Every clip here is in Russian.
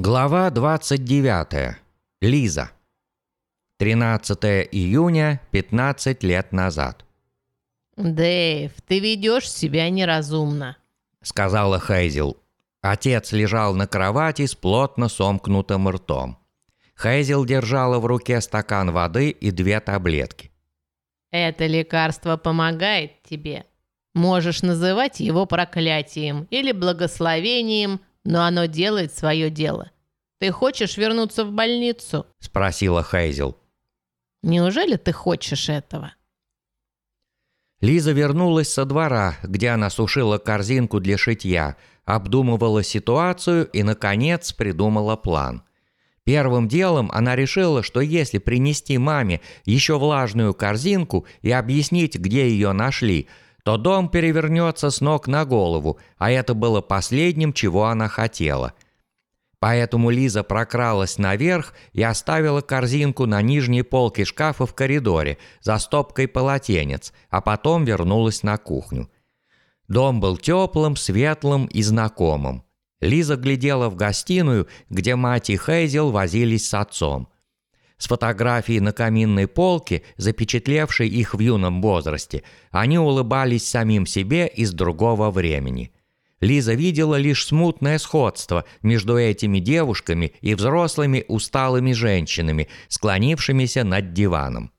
Глава 29. Лиза. 13 июня, 15 лет назад. «Дэйв, ты ведешь себя неразумно», — сказала Хейзел. Отец лежал на кровати с плотно сомкнутым ртом. Хейзел держала в руке стакан воды и две таблетки. «Это лекарство помогает тебе. Можешь называть его проклятием или благословением, но оно делает свое дело. Ты хочешь вернуться в больницу?» – спросила Хейзел. «Неужели ты хочешь этого?» Лиза вернулась со двора, где она сушила корзинку для шитья, обдумывала ситуацию и, наконец, придумала план. Первым делом она решила, что если принести маме еще влажную корзинку и объяснить, где ее нашли, то дом перевернется с ног на голову, а это было последним, чего она хотела – Поэтому Лиза прокралась наверх и оставила корзинку на нижней полке шкафа в коридоре за стопкой полотенец, а потом вернулась на кухню. Дом был теплым, светлым и знакомым. Лиза глядела в гостиную, где мать и Хейзел возились с отцом. С фотографией на каминной полке, запечатлевшей их в юном возрасте, они улыбались самим себе из другого времени – Лиза видела лишь смутное сходство между этими девушками и взрослыми усталыми женщинами, склонившимися над диваном.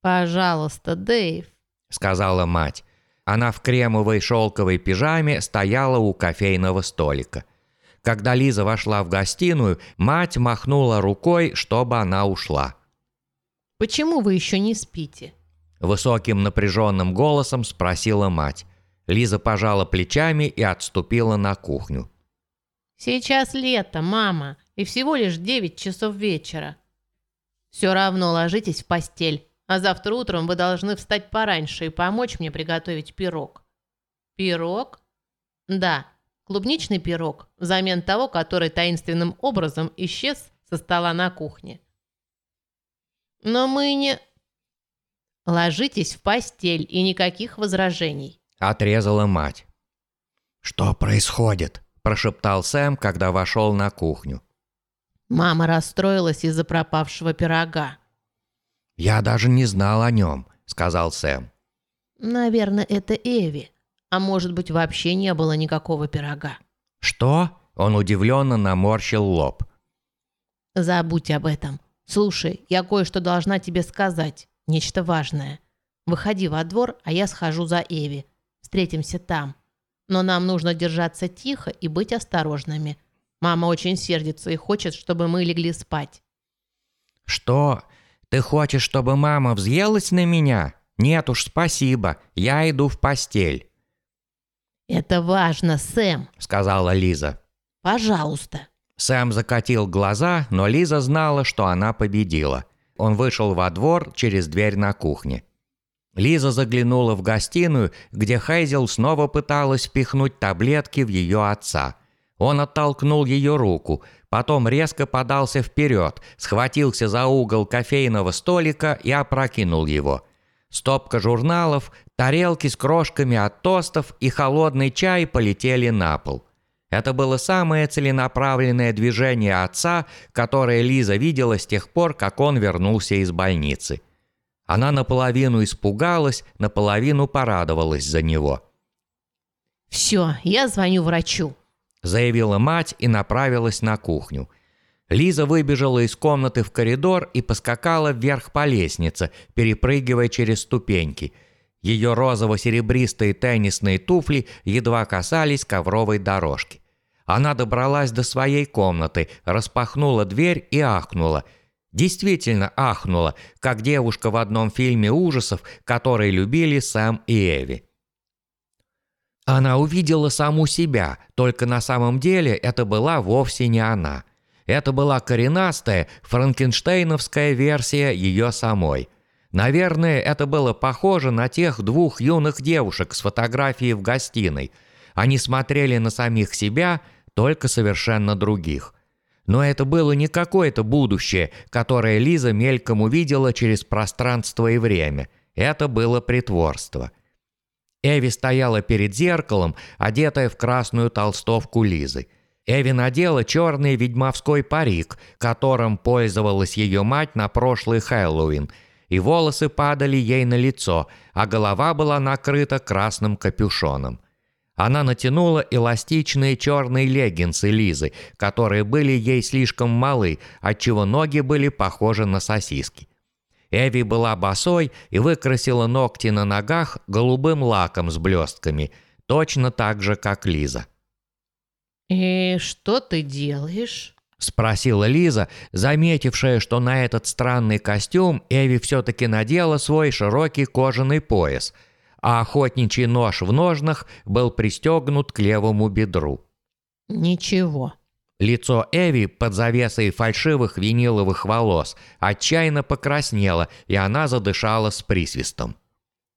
«Пожалуйста, Дэйв», — сказала мать. Она в кремовой шелковой пижаме стояла у кофейного столика. Когда Лиза вошла в гостиную, мать махнула рукой, чтобы она ушла. «Почему вы еще не спите?» Высоким напряженным голосом спросила мать. Лиза пожала плечами и отступила на кухню. «Сейчас лето, мама, и всего лишь девять часов вечера. Все равно ложитесь в постель, а завтра утром вы должны встать пораньше и помочь мне приготовить пирог». «Пирог?» «Да, клубничный пирог, взамен того, который таинственным образом исчез со стола на кухне». «Но мы не...» «Ложитесь в постель и никаких возражений». Отрезала мать. «Что происходит?» – прошептал Сэм, когда вошел на кухню. Мама расстроилась из-за пропавшего пирога. «Я даже не знал о нем», – сказал Сэм. «Наверное, это Эви. А может быть, вообще не было никакого пирога». «Что?» – он удивленно наморщил лоб. «Забудь об этом. Слушай, я кое-что должна тебе сказать. Нечто важное. Выходи во двор, а я схожу за Эви. Встретимся там. Но нам нужно держаться тихо и быть осторожными. Мама очень сердится и хочет, чтобы мы легли спать». «Что? Ты хочешь, чтобы мама взъелась на меня? Нет уж, спасибо. Я иду в постель». «Это важно, Сэм», — сказала Лиза. «Пожалуйста». Сэм закатил глаза, но Лиза знала, что она победила. Он вышел во двор через дверь на кухне. Лиза заглянула в гостиную, где Хайзел снова пыталась впихнуть таблетки в ее отца. Он оттолкнул ее руку, потом резко подался вперед, схватился за угол кофейного столика и опрокинул его. Стопка журналов, тарелки с крошками от тостов и холодный чай полетели на пол. Это было самое целенаправленное движение отца, которое Лиза видела с тех пор, как он вернулся из больницы. Она наполовину испугалась, наполовину порадовалась за него. «Все, я звоню врачу», – заявила мать и направилась на кухню. Лиза выбежала из комнаты в коридор и поскакала вверх по лестнице, перепрыгивая через ступеньки. Ее розово-серебристые теннисные туфли едва касались ковровой дорожки. Она добралась до своей комнаты, распахнула дверь и ахнула – Действительно ахнула, как девушка в одном фильме ужасов, который любили Сэм и Эви. Она увидела саму себя, только на самом деле это была вовсе не она. Это была коренастая, франкенштейновская версия ее самой. Наверное, это было похоже на тех двух юных девушек с фотографией в гостиной. Они смотрели на самих себя, только совершенно других. Но это было не какое-то будущее, которое Лиза мельком увидела через пространство и время. Это было притворство. Эви стояла перед зеркалом, одетая в красную толстовку Лизы. Эви надела черный ведьмовской парик, которым пользовалась ее мать на прошлый Хэллоуин, и волосы падали ей на лицо, а голова была накрыта красным капюшоном. Она натянула эластичные черные леггинсы Лизы, которые были ей слишком малы, отчего ноги были похожи на сосиски. Эви была босой и выкрасила ногти на ногах голубым лаком с блестками, точно так же, как Лиза. «И что ты делаешь?» — спросила Лиза, заметившая, что на этот странный костюм Эви все-таки надела свой широкий кожаный пояс, а охотничий нож в ножнах был пристегнут к левому бедру. «Ничего». Лицо Эви под завесой фальшивых виниловых волос отчаянно покраснело, и она задышала с присвистом.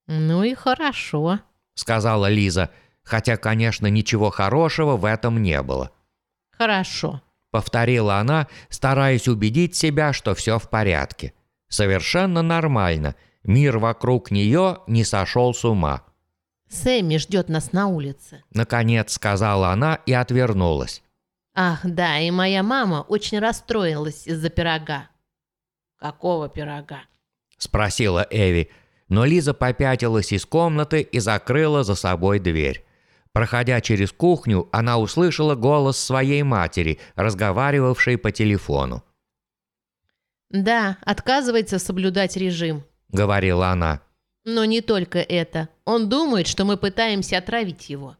«Ну и хорошо», — сказала Лиза, хотя, конечно, ничего хорошего в этом не было. «Хорошо», — повторила она, стараясь убедить себя, что все в порядке. Совершенно нормально. Мир вокруг нее не сошел с ума. «Сэмми ждет нас на улице». Наконец сказала она и отвернулась. Ах, да, и моя мама очень расстроилась из-за пирога. Какого пирога? Спросила Эви, но Лиза попятилась из комнаты и закрыла за собой дверь. Проходя через кухню, она услышала голос своей матери, разговаривавшей по телефону. «Да, отказывается соблюдать режим», — говорила она. «Но не только это. Он думает, что мы пытаемся отравить его».